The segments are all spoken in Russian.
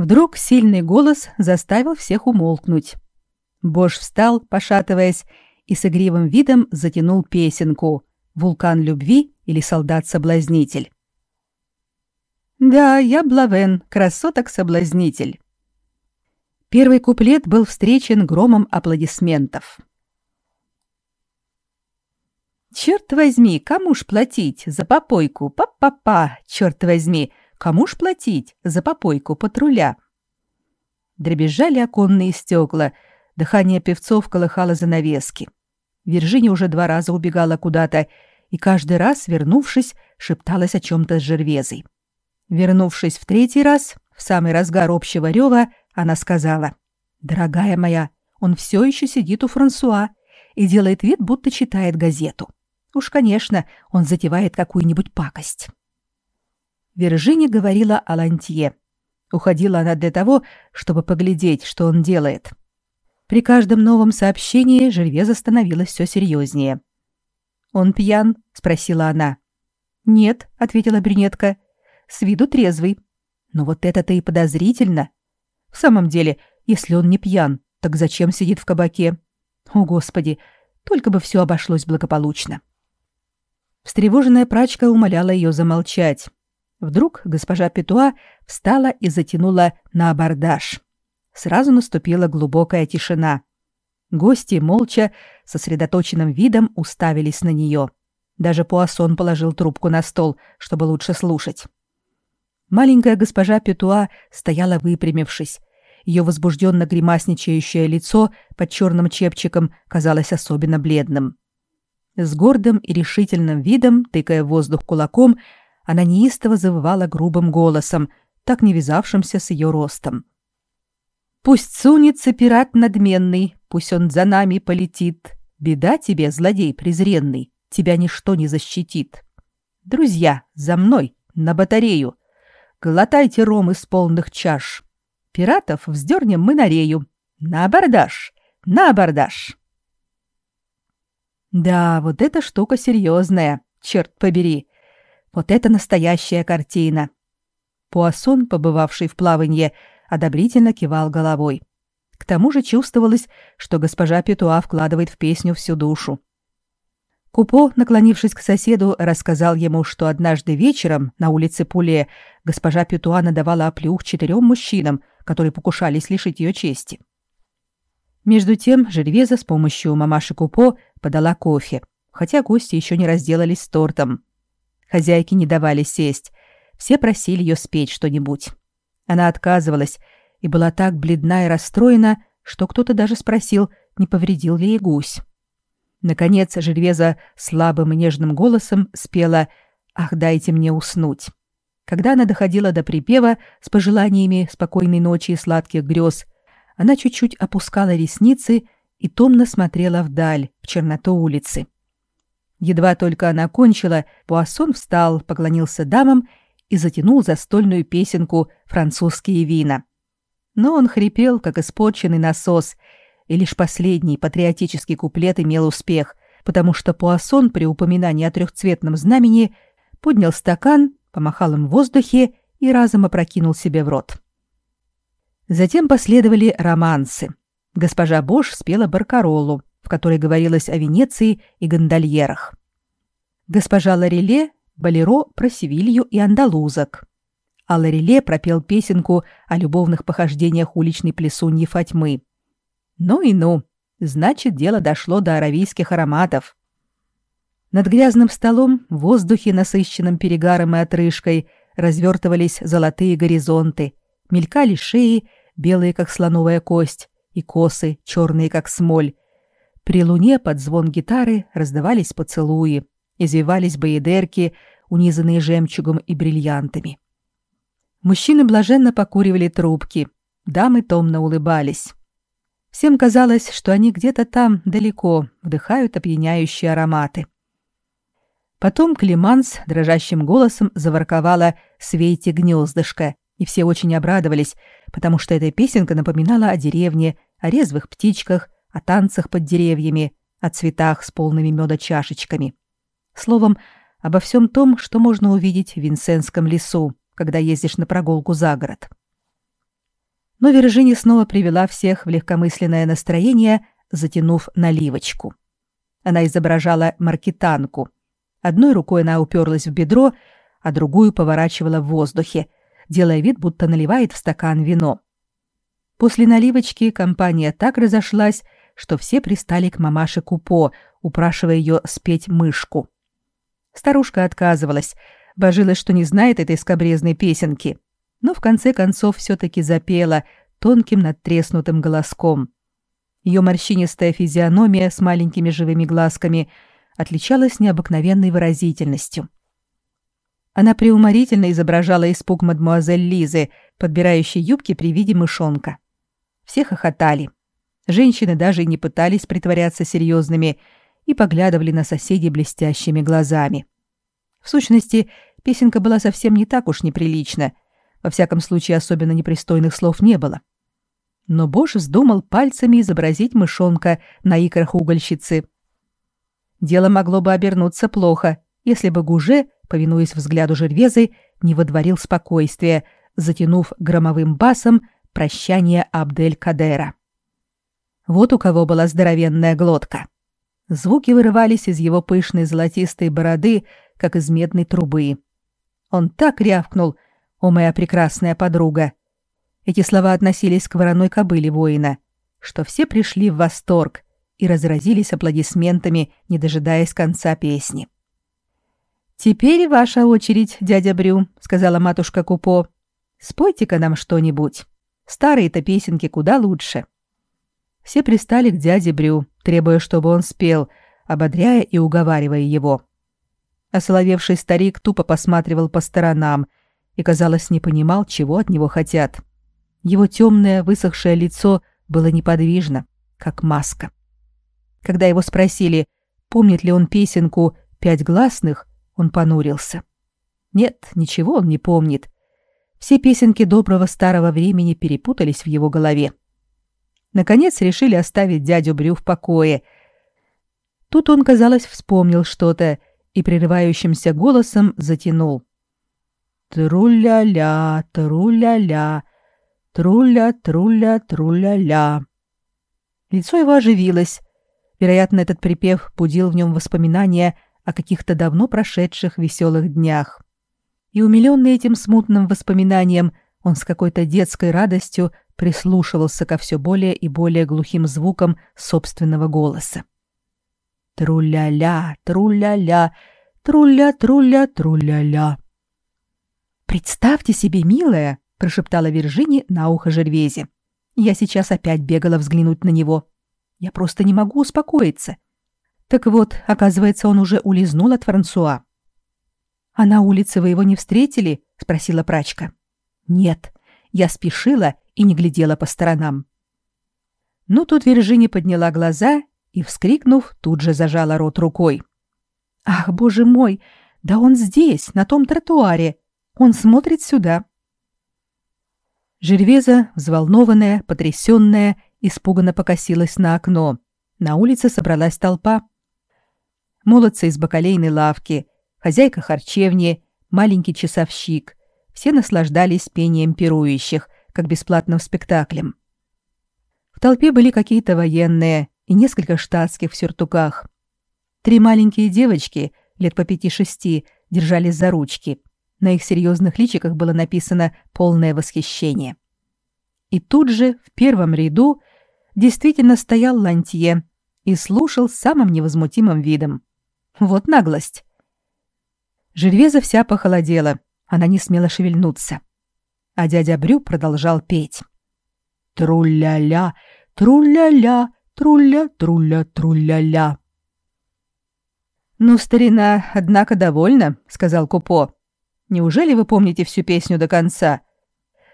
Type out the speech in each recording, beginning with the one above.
Вдруг сильный голос заставил всех умолкнуть. Бош встал, пошатываясь, и с игривым видом затянул песенку «Вулкан любви» или «Солдат-соблазнитель». «Да, я Блавен, красоток-соблазнитель». Первый куплет был встречен громом аплодисментов. «Черт возьми, кому ж платить за попойку, па-па-па, черт возьми, кому ж платить за попойку патруля?» Дребезжали оконные стекла, дыхание певцов колыхало занавески. Виржиния уже два раза убегала куда-то и каждый раз, вернувшись, шепталась о чем-то с Жервезой. Вернувшись в третий раз, в самый разгар общего рева, она сказала, «Дорогая моя, он все еще сидит у Франсуа и делает вид, будто читает газету. Уж, конечно, он затевает какую-нибудь пакость». Виржини говорила о Лантье. Уходила она для того, чтобы поглядеть, что он делает. При каждом новом сообщении Жервеза становилась все серьезнее. «Он пьян?» — спросила она. «Нет», — ответила брюнетка. «С виду трезвый. Но вот это-то и подозрительно. В самом деле, если он не пьян, так зачем сидит в кабаке? О, Господи, только бы все обошлось благополучно». Встревоженная прачка умоляла ее замолчать. Вдруг госпожа Петуа встала и затянула на абордаж сразу наступила глубокая тишина. Гости молча, сосредоточенным видом уставились на нее. Даже Пуассон положил трубку на стол, чтобы лучше слушать. Маленькая госпожа Петуа стояла выпрямившись. Ее возбужденно гримасничающее лицо под черным чепчиком казалось особенно бледным. С гордым и решительным видом, тыкая воздух кулаком, она неистово завывала грубым голосом, так не вязавшимся с ее ростом. Пусть сунется пират надменный, пусть он за нами полетит. Беда тебе, злодей презренный, тебя ничто не защитит. Друзья, за мной, на батарею. Глотайте ром из полных чаш. Пиратов вздернем мы на рею. На абордаж, на абордаж. Да, вот эта штука серьезная, черт побери. Вот это настоящая картина. Пуассон, побывавший в плаванье, одобрительно кивал головой. К тому же чувствовалось, что госпожа Петуа вкладывает в песню всю душу. Купо, наклонившись к соседу, рассказал ему, что однажды вечером на улице Пуле госпожа Петуа надавала оплюх четырем мужчинам, которые покушались лишить ее чести. Между тем Жервеза с помощью мамаши Купо подала кофе, хотя гости еще не разделались с тортом. Хозяйки не давали сесть, все просили ее спеть что-нибудь. Она отказывалась и была так бледна и расстроена, что кто-то даже спросил, не повредил ли ей гусь. Наконец Жервеза слабым и нежным голосом спела «Ах, дайте мне уснуть». Когда она доходила до припева с пожеланиями спокойной ночи и сладких грез, она чуть-чуть опускала ресницы и томно смотрела вдаль, в черноту улицы. Едва только она кончила, Пуассон встал, поклонился дамам и затянул застольную песенку «Французские вина». Но он хрипел, как испорченный насос, и лишь последний патриотический куплет имел успех, потому что Пуассон при упоминании о трехцветном знамени поднял стакан, помахал им в воздухе и разом опрокинул себе в рот. Затем последовали романсы. Госпожа Бош спела баркаролу, которой говорилось о Венеции и гондольерах. Госпожа Лареле Болеро про Севилью и андалузок. А Лареле пропел песенку о любовных похождениях уличной плесуньи Фатьмы. Ну и ну, значит, дело дошло до аравийских ароматов. Над грязным столом в воздухе, насыщенном перегаром и отрыжкой, развертывались золотые горизонты, мелькали шеи, белые, как слоновая кость, и косы, черные, как смоль. При луне под звон гитары раздавались поцелуи извивались боедерки, унизанные жемчугом и бриллиантами. Мужчины блаженно покуривали трубки, дамы томно улыбались. Всем казалось, что они где-то там, далеко, вдыхают опьяняющие ароматы. Потом Климанс дрожащим голосом заворковала «Свейте гнездышко», и все очень обрадовались, потому что эта песенка напоминала о деревне, о резвых птичках, о танцах под деревьями, о цветах с полными меда чашечками. Словом, обо всем том, что можно увидеть в Винсенском лесу, когда ездишь на прогулку за город. Но Виржини снова привела всех в легкомысленное настроение, затянув наливочку. Она изображала маркетанку. Одной рукой она уперлась в бедро, а другую поворачивала в воздухе, делая вид, будто наливает в стакан вино. После наливочки компания так разошлась, что все пристали к мамаше Купо, упрашивая ее спеть мышку. Старушка отказывалась, божилась, что не знает этой скобрезной песенки, но в конце концов все-таки запела тонким надтреснутым голоском. Ее морщинистая физиономия с маленькими живыми глазками отличалась необыкновенной выразительностью. Она преуморительно изображала испуг мадмуазель Лизы, подбирающей юбки при виде мышонка. Все хохотали. Женщины даже и не пытались притворяться серьезными и поглядывали на соседей блестящими глазами. В сущности, песенка была совсем не так уж неприлична. Во всяком случае, особенно непристойных слов не было. Но Бош вздумал пальцами изобразить мышонка на икрах угольщицы. Дело могло бы обернуться плохо, если бы Гуже, повинуясь взгляду Жервезы, не водворил спокойствие, затянув громовым басом Прощание Абдель-Кадера. Вот у кого была здоровенная глотка. Звуки вырывались из его пышной золотистой бороды, как из медной трубы. Он так рявкнул, о моя прекрасная подруга. Эти слова относились к вороной кобыле воина, что все пришли в восторг и разразились аплодисментами, не дожидаясь конца песни. «Теперь ваша очередь, дядя Брю», — сказала матушка Купо. «Спойте-ка нам что-нибудь». Старые-то песенки куда лучше. Все пристали к дяде Брю, требуя, чтобы он спел, ободряя и уговаривая его. Осоловевший старик тупо посматривал по сторонам и, казалось, не понимал, чего от него хотят. Его темное, высохшее лицо было неподвижно, как маска. Когда его спросили, помнит ли он песенку «Пять гласных», он понурился. Нет, ничего он не помнит, все песенки доброго старого времени перепутались в его голове. Наконец решили оставить дядю Брю в покое. Тут он, казалось, вспомнил что-то и прерывающимся голосом затянул. «Тру-ля-ля, тру-ля-ля, труля-труля, труля-ля». Лицо его оживилось. Вероятно, этот припев будил в нем воспоминания о каких-то давно прошедших веселых днях и, умиленный этим смутным воспоминанием, он с какой-то детской радостью прислушивался ко все более и более глухим звукам собственного голоса. Тру-ля-ля, тру-ля-ля, труля-труля, труля-ля. «Представьте себе, милая!» — прошептала Виржини на ухо Жервезе. «Я сейчас опять бегала взглянуть на него. Я просто не могу успокоиться. Так вот, оказывается, он уже улизнул от Франсуа. «А на улице вы его не встретили?» — спросила прачка. «Нет, я спешила и не глядела по сторонам». Ну, тут Виржини подняла глаза и, вскрикнув, тут же зажала рот рукой. «Ах, боже мой! Да он здесь, на том тротуаре! Он смотрит сюда!» Жервеза, взволнованная, потрясенная, испуганно покосилась на окно. На улице собралась толпа. Молодцы из бакалейной лавки, хозяйка харчевни, маленький часовщик. Все наслаждались пением пирующих, как бесплатным спектаклем. В толпе были какие-то военные и несколько штатских в сюртуках. Три маленькие девочки, лет по пяти-шести, держались за ручки. На их серьезных личиках было написано полное восхищение. И тут же, в первом ряду, действительно стоял Лантье и слушал самым невозмутимым видом. Вот наглость. Жервеза вся похолодела, она не смела шевельнуться. А дядя Брю продолжал петь. Тру-ля-ля, тру-ля-ля, труля-труля, труля-ля. «Ну, старина, однако, довольна», — сказал Купо. «Неужели вы помните всю песню до конца?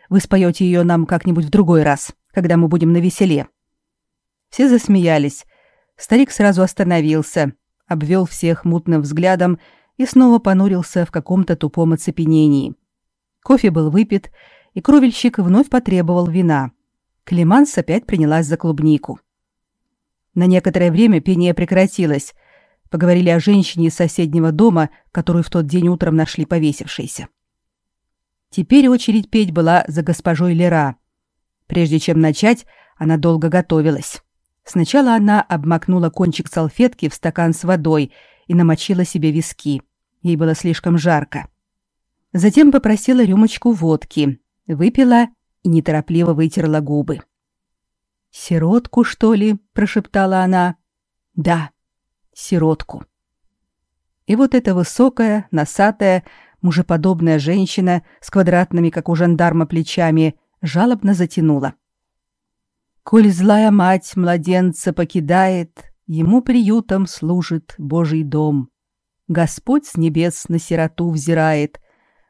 Вы споете ее нам как-нибудь в другой раз, когда мы будем на веселе». Все засмеялись. Старик сразу остановился, обвел всех мутным взглядом и снова понурился в каком-то тупом оцепенении. Кофе был выпит, и кровельщик вновь потребовал вина. Климанс опять принялась за клубнику. На некоторое время пение прекратилось. Поговорили о женщине из соседнего дома, которую в тот день утром нашли повесившейся. Теперь очередь петь была за госпожой Лера. Прежде чем начать, она долго готовилась. Сначала она обмакнула кончик салфетки в стакан с водой и намочила себе виски. Ей было слишком жарко. Затем попросила рюмочку водки, выпила и неторопливо вытерла губы. «Сиротку, что ли?» – прошептала она. «Да, сиротку». И вот эта высокая, носатая, мужеподобная женщина с квадратными, как у жандарма, плечами жалобно затянула. «Коль злая мать младенца покидает, ему приютом служит Божий дом. Господь с небес на сироту взирает,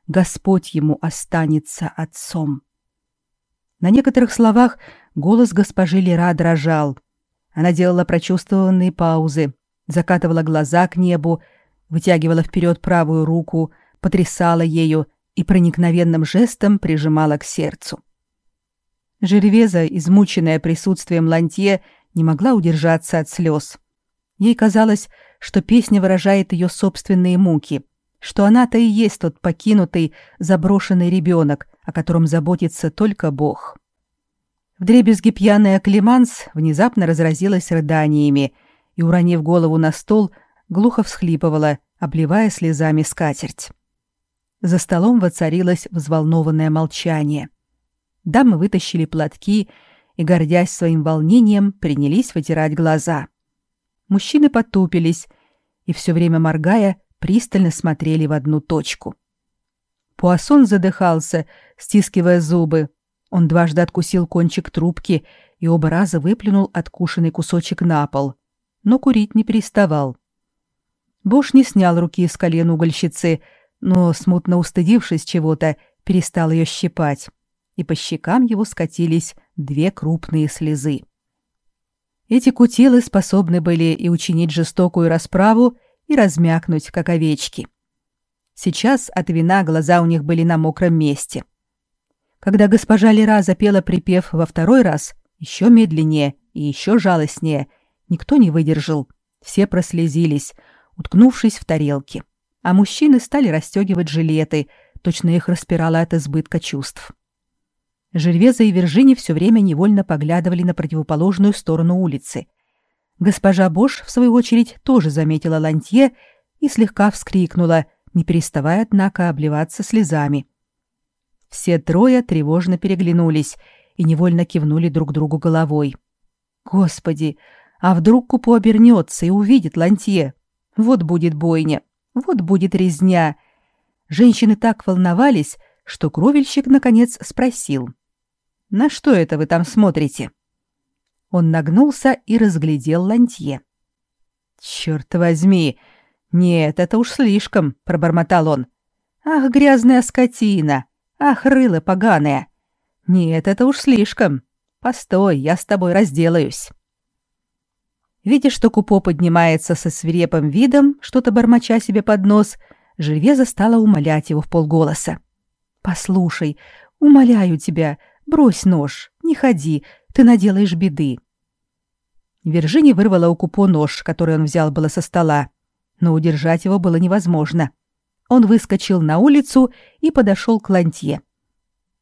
Господь ему останется отцом». На некоторых словах голос госпожи Лера дрожал. Она делала прочувствованные паузы, закатывала глаза к небу, вытягивала вперед правую руку, потрясала ею и проникновенным жестом прижимала к сердцу. Жервеза, измученная присутствием Лантье, не могла удержаться от слез. Ей казалось, что песня выражает ее собственные муки, что она-то и есть тот покинутый, заброшенный ребенок, о котором заботится только Бог. Вдребезги пьяная Климанс внезапно разразилась рыданиями и, уронив голову на стол, глухо всхлипывала, обливая слезами скатерть. За столом воцарилось взволнованное молчание. Дамы вытащили платки и, гордясь своим волнением, принялись вытирать глаза. Мужчины потупились и, все время моргая, пристально смотрели в одну точку. Пуассон задыхался, стискивая зубы. Он дважды откусил кончик трубки и оба раза выплюнул откушенный кусочек на пол, но курить не переставал. Бош не снял руки с колен угольщицы, но, смутно устыдившись чего-то, перестал ее щипать, и по щекам его скатились две крупные слезы. Эти кутилы способны были и учинить жестокую расправу, и размякнуть, как овечки. Сейчас от вина глаза у них были на мокром месте. Когда госпожа Лера запела припев во второй раз, еще медленнее и еще жалостнее, никто не выдержал. Все прослезились, уткнувшись в тарелки. А мужчины стали расстегивать жилеты, точно их распирало от избытка чувств. Жервеза и Вержини все время невольно поглядывали на противоположную сторону улицы. Госпожа Бош, в свою очередь, тоже заметила Лантье и слегка вскрикнула, не переставая, однако, обливаться слезами. Все трое тревожно переглянулись и невольно кивнули друг другу головой. «Господи, а вдруг Купо обернется и увидит Лантье? Вот будет бойня, вот будет резня!» Женщины так волновались, что кровельщик, наконец, спросил. «На что это вы там смотрите?» Он нагнулся и разглядел Лантье. «Черт возьми! Нет, это уж слишком!» — пробормотал он. «Ах, грязная скотина! Ах, рыло поганое! Нет, это уж слишком! Постой, я с тобой разделаюсь!» Видя, что Купо поднимается со свирепым видом, что-то бормоча себе под нос, Жильвеза стала умолять его в полголоса. «Послушай, умоляю тебя, брось нож, не ходи, ты наделаешь беды. Вержини вырвала у Купо нож, который он взял было со стола, но удержать его было невозможно. Он выскочил на улицу и подошел к Лантье.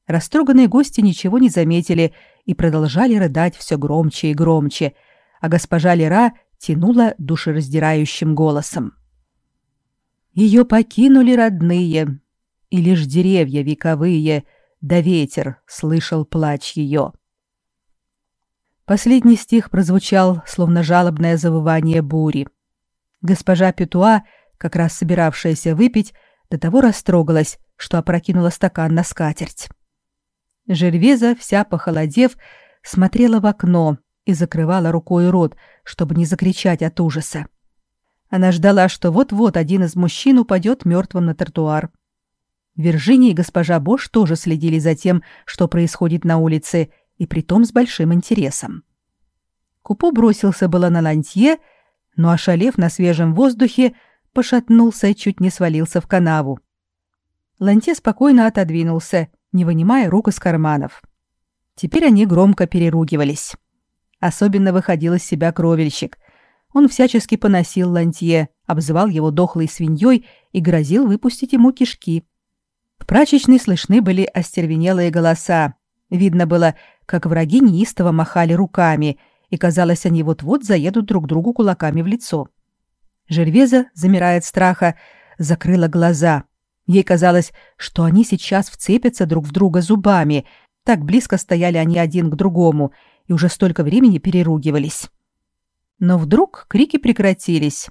Растроганные гости ничего не заметили и продолжали рыдать все громче и громче, а госпожа Лера тянула душераздирающим голосом. Ее покинули родные, и лишь деревья вековые, да ветер слышал плач ее. Последний стих прозвучал, словно жалобное завывание бури. Госпожа Петуа, как раз собиравшаяся выпить, до того растрогалась, что опрокинула стакан на скатерть. Жервеза, вся похолодев, смотрела в окно и закрывала рукой рот, чтобы не закричать от ужаса. Она ждала, что вот-вот один из мужчин упадет мертвым на тротуар. Виржиния и госпожа Бош тоже следили за тем, что происходит на улице, и притом с большим интересом. Купо бросился было на лантье, но, ошалев на свежем воздухе, пошатнулся и чуть не свалился в канаву. Лантье спокойно отодвинулся, не вынимая рук из карманов. Теперь они громко переругивались. Особенно выходил из себя кровельщик. Он всячески поносил Лантье, обзывал его дохлой свиньей и грозил выпустить ему кишки. В прачечной слышны были остервенелые голоса, Видно было, как враги неистово махали руками, и казалось, они вот-вот заедут друг другу кулаками в лицо. Жервеза, замирая от страха, закрыла глаза. Ей казалось, что они сейчас вцепятся друг в друга зубами. Так близко стояли они один к другому и уже столько времени переругивались. Но вдруг крики прекратились.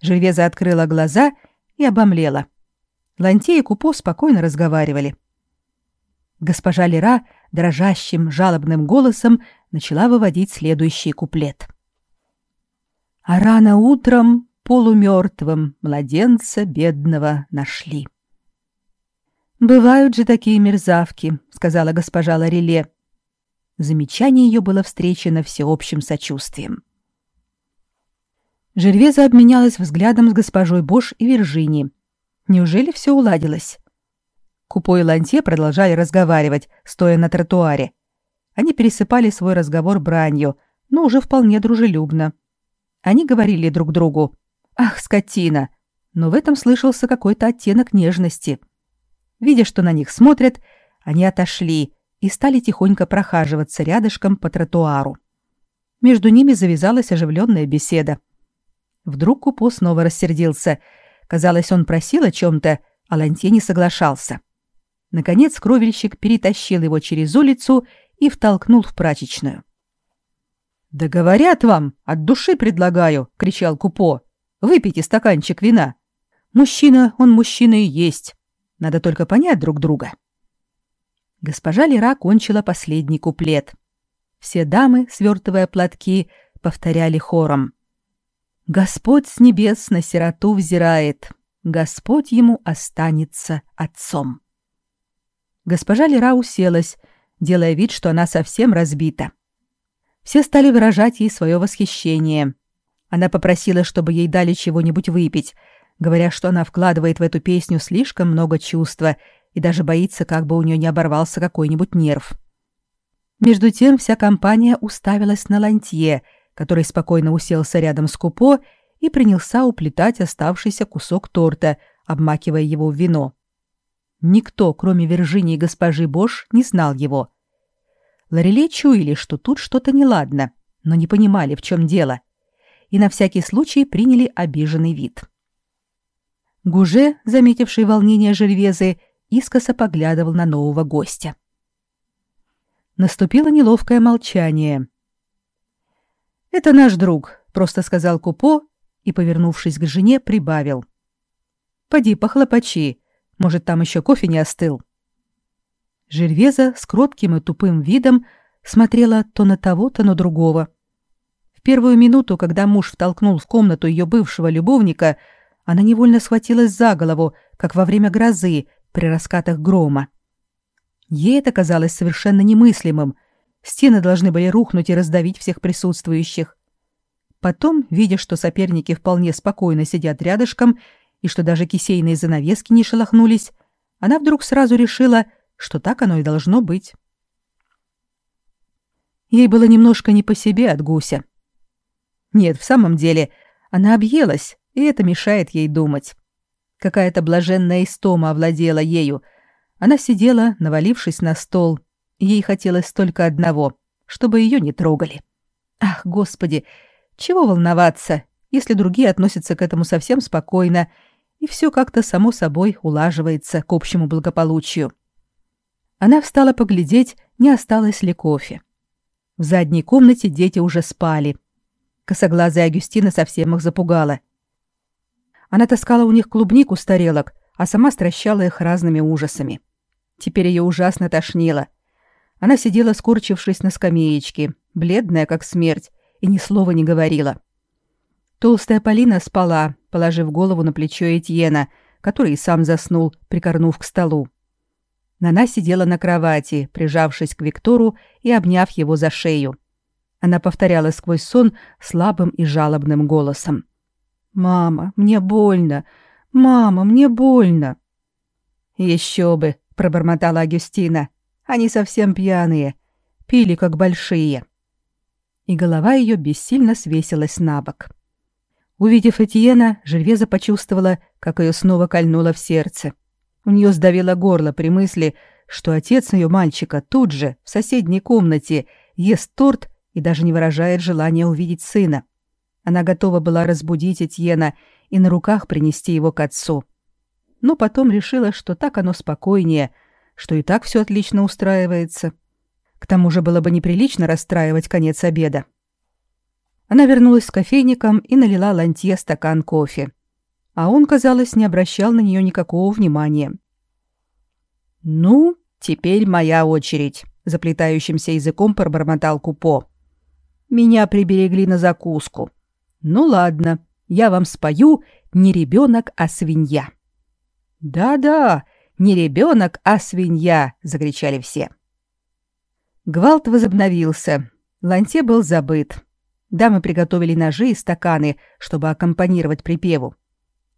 Жервеза открыла глаза и обомлела. Лантей и Купо спокойно разговаривали. Госпожа Лера дрожащим, жалобным голосом начала выводить следующий куплет. «А рано утром полумертвым младенца бедного нашли». «Бывают же такие мерзавки», — сказала госпожа Лареле. Замечание ее было встречено всеобщим сочувствием. Жервеза обменялась взглядом с госпожой Бош и Виржини. Неужели все уладилось? Купо и Ланте продолжали разговаривать, стоя на тротуаре. Они пересыпали свой разговор бранью, но уже вполне дружелюбно. Они говорили друг другу «Ах, скотина!», но в этом слышался какой-то оттенок нежности. Видя, что на них смотрят, они отошли и стали тихонько прохаживаться рядышком по тротуару. Между ними завязалась оживленная беседа. Вдруг Купо снова рассердился. Казалось, он просил о чем-то, а Ланте не соглашался. Наконец кровельщик перетащил его через улицу и втолкнул в прачечную. «Да говорят вам, от души предлагаю!» — кричал Купо. «Выпейте стаканчик вина. Мужчина, он мужчина и есть. Надо только понять друг друга». Госпожа Лера кончила последний куплет. Все дамы, свертывая платки, повторяли хором. «Господь с небес на сироту взирает, Господь ему останется отцом». Госпожа Лера уселась, делая вид, что она совсем разбита. Все стали выражать ей свое восхищение. Она попросила, чтобы ей дали чего-нибудь выпить, говоря, что она вкладывает в эту песню слишком много чувства и даже боится, как бы у нее не оборвался какой-нибудь нерв. Между тем вся компания уставилась на Лантье, который спокойно уселся рядом с Купо и принялся уплетать оставшийся кусок торта, обмакивая его в вино. Никто, кроме Виржинии и госпожи Бош, не знал его. Лореле чуяли, что тут что-то неладно, но не понимали, в чем дело, и на всякий случай приняли обиженный вид. Гуже, заметивший волнение Жервезы, искоса поглядывал на нового гостя. Наступило неловкое молчание. «Это наш друг», — просто сказал Купо и, повернувшись к жене, прибавил. «Поди, похлопочи, может, там еще кофе не остыл?» Жервеза с кротким и тупым видом смотрела то на того, то на другого. В первую минуту, когда муж втолкнул в комнату ее бывшего любовника, она невольно схватилась за голову, как во время грозы при раскатах грома. Ей это казалось совершенно немыслимым. Стены должны были рухнуть и раздавить всех присутствующих. Потом, видя, что соперники вполне спокойно сидят рядышком и что даже кисейные занавески не шелохнулись, она вдруг сразу решила, что так оно и должно быть. Ей было немножко не по себе от гуся. Нет, в самом деле, она объелась, и это мешает ей думать. Какая-то блаженная истома овладела ею. Она сидела, навалившись на стол, ей хотелось только одного, чтобы ее не трогали. Ах, Господи, чего волноваться, если другие относятся к этому совсем спокойно и все как-то само собой улаживается к общему благополучию. Она встала поглядеть, не осталось ли кофе. В задней комнате дети уже спали. Косоглазая Агюстина совсем их запугала. Она таскала у них клубнику с тарелок, а сама стращала их разными ужасами. Теперь ее ужасно тошнило. Она сидела, скорчившись на скамеечке, бледная, как смерть, и ни слова не говорила. Толстая Полина спала, положив голову на плечо Этьена, который и сам заснул, прикорнув к столу. Нана сидела на кровати, прижавшись к Виктору и обняв его за шею. Она повторяла сквозь сон слабым и жалобным голосом. «Мама, мне больно! Мама, мне больно!» «Еще бы!» — пробормотала Агюстина. «Они совсем пьяные. Пили, как большие». И голова ее бессильно свесилась на бок. Увидев Этьена, Жильвеза почувствовала, как ее снова кольнуло в сердце. У нее сдавило горло при мысли, что отец ее мальчика тут же, в соседней комнате, ест торт и даже не выражает желания увидеть сына. Она готова была разбудить Этьена и на руках принести его к отцу. Но потом решила, что так оно спокойнее, что и так все отлично устраивается. К тому же было бы неприлично расстраивать конец обеда. Она вернулась с кофейником и налила Лантье стакан кофе. А он, казалось, не обращал на нее никакого внимания. «Ну, теперь моя очередь», — заплетающимся языком пробормотал Купо. «Меня приберегли на закуску. Ну ладно, я вам спою не ребенок, а свинья». «Да-да, не ребенок, а свинья!» — закричали все. Гвалт возобновился. Ланте был забыт. Дамы приготовили ножи и стаканы, чтобы аккомпанировать припеву.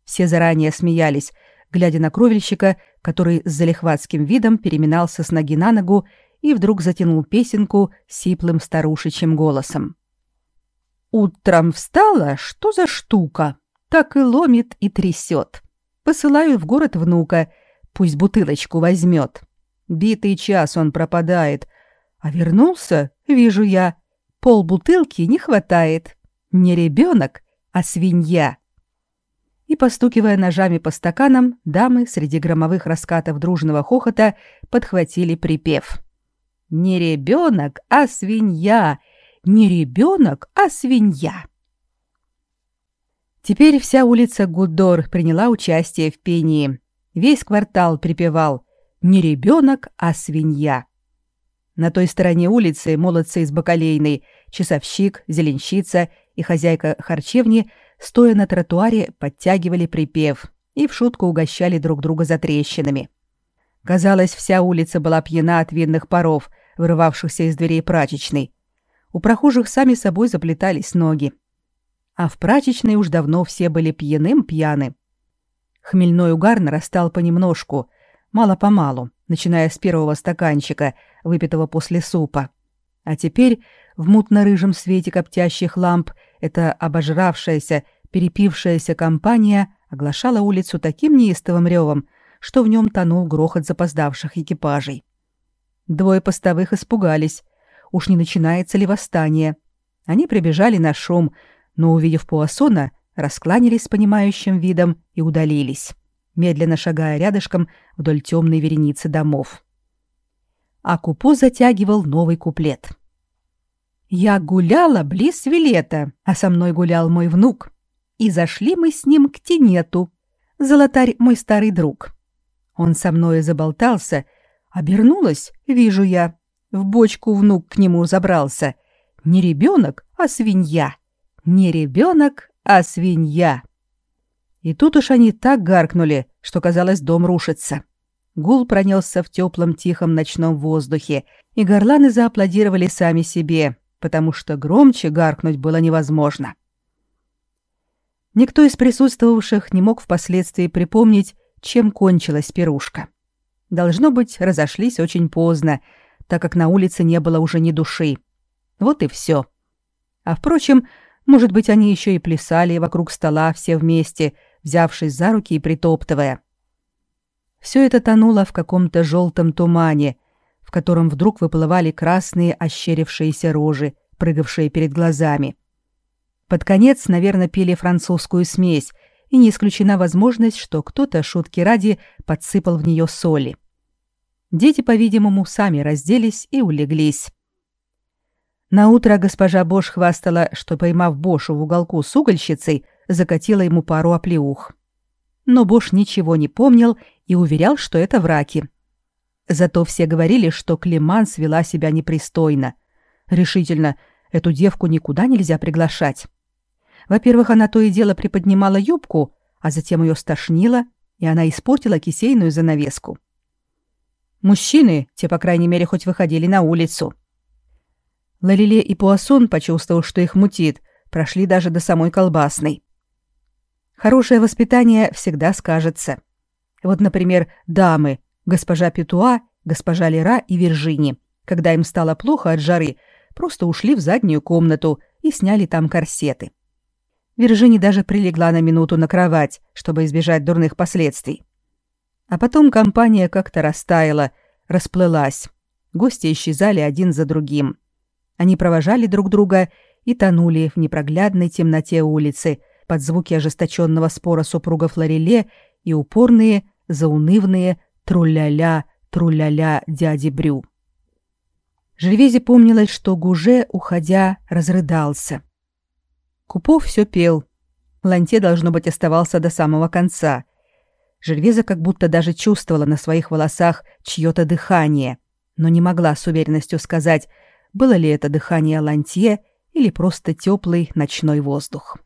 Все заранее смеялись, глядя на кровельщика, который с залихватским видом переминался с ноги на ногу и вдруг затянул песенку сиплым старушечьим голосом. «Утром встала, что за штука? Так и ломит и трясет. Посылаю в город внука, пусть бутылочку возьмет. Битый час он пропадает, а вернулся, вижу я, пол бутылки не хватает. Не ребенок, а свинья». И, постукивая ножами по стаканам, дамы среди громовых раскатов дружного хохота подхватили припев. «Не ребенок, а свинья! Не ребенок, а свинья. Теперь вся улица Гуддор приняла участие в пении. Весь квартал припевал «Не ребенок, а свинья». На той стороне улицы молодцы из Бакалейной, часовщик, зеленщица и хозяйка харчевни, стоя на тротуаре, подтягивали припев и в шутку угощали друг друга за трещинами. Казалось, вся улица была пьяна от винных паров, вырывавшихся из дверей прачечной, у прохожих сами собой заплетались ноги. А в прачечной уж давно все были пьяным пьяны. Хмельной угар нарастал понемножку, мало-помалу, начиная с первого стаканчика, выпитого после супа. А теперь в мутно-рыжем свете коптящих ламп эта обожравшаяся, перепившаяся компания оглашала улицу таким неистовым ревом, что в нем тонул грохот запоздавших экипажей. Двое постовых испугались, уж не начинается ли восстание. Они прибежали на шум, но, увидев Пуассона, раскланялись с понимающим видом и удалились, медленно шагая рядышком вдоль темной вереницы домов. А Купо затягивал новый куплет. «Я гуляла близ Вилета, а со мной гулял мой внук, и зашли мы с ним к Тенету, золотарь мой старый друг. Он со мной заболтался, обернулась, вижу я, в бочку внук к нему забрался. Не ребенок, а свинья. Не ребенок, а свинья. И тут уж они так гаркнули, что казалось, дом рушится. Гул пронесся в теплом тихом ночном воздухе, и горланы зааплодировали сами себе, потому что громче гаркнуть было невозможно. Никто из присутствовавших не мог впоследствии припомнить, чем кончилась пирушка. Должно быть, разошлись очень поздно, так как на улице не было уже ни души. Вот и все. А впрочем, может быть, они еще и плясали вокруг стола все вместе, взявшись за руки и притоптывая. Все это тонуло в каком-то желтом тумане, в котором вдруг выплывали красные ощерившиеся рожи, прыгавшие перед глазами. Под конец, наверное, пили французскую смесь, и не исключена возможность, что кто-то шутки ради подсыпал в нее соли. Дети, по-видимому, сами разделись и улеглись. На утро госпожа Бош хвастала, что, поймав Бошу в уголку с угольщицей, закатила ему пару оплеух. Но Бош ничего не помнил и уверял, что это враки. Зато все говорили, что Климан свела себя непристойно. Решительно, эту девку никуда нельзя приглашать. Во-первых, она то и дело приподнимала юбку, а затем ее стошнило, и она испортила кисейную занавеску. Мужчины, те, по крайней мере, хоть выходили на улицу. Лалиле и Пуассон, почувствовав, что их мутит, прошли даже до самой колбасной. Хорошее воспитание всегда скажется. Вот, например, дамы, госпожа Петуа, госпожа Лера и Виржини, когда им стало плохо от жары, просто ушли в заднюю комнату и сняли там корсеты. Виржини даже прилегла на минуту на кровать, чтобы избежать дурных последствий. А потом компания как-то растаяла, расплылась. Гости исчезали один за другим. Они провожали друг друга и тонули в непроглядной темноте улицы под звуки ожесточенного спора супругов Лореле и упорные, заунывные тру-ля-ля, тру-ля-ля дяди Брю. Жервезе помнилось, что Гуже, уходя, разрыдался. Купов все пел. Ланте, должно быть, оставался до самого конца. Жервеза как будто даже чувствовала на своих волосах чье-то дыхание, но не могла с уверенностью сказать, было ли это дыхание Лантье или просто теплый ночной воздух.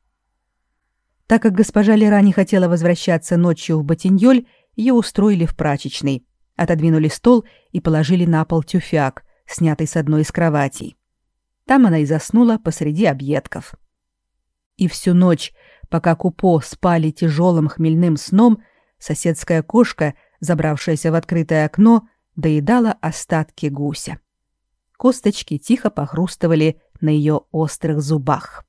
Так как госпожа Лера не хотела возвращаться ночью в Батиньоль, ее устроили в прачечной, отодвинули стол и положили на пол тюфяк, снятый с одной из кроватей. Там она и заснула посреди объедков. И всю ночь, пока Купо спали тяжелым хмельным сном, соседская кошка, забравшаяся в открытое окно, доедала остатки гуся. Косточки тихо похрустывали на ее острых зубах.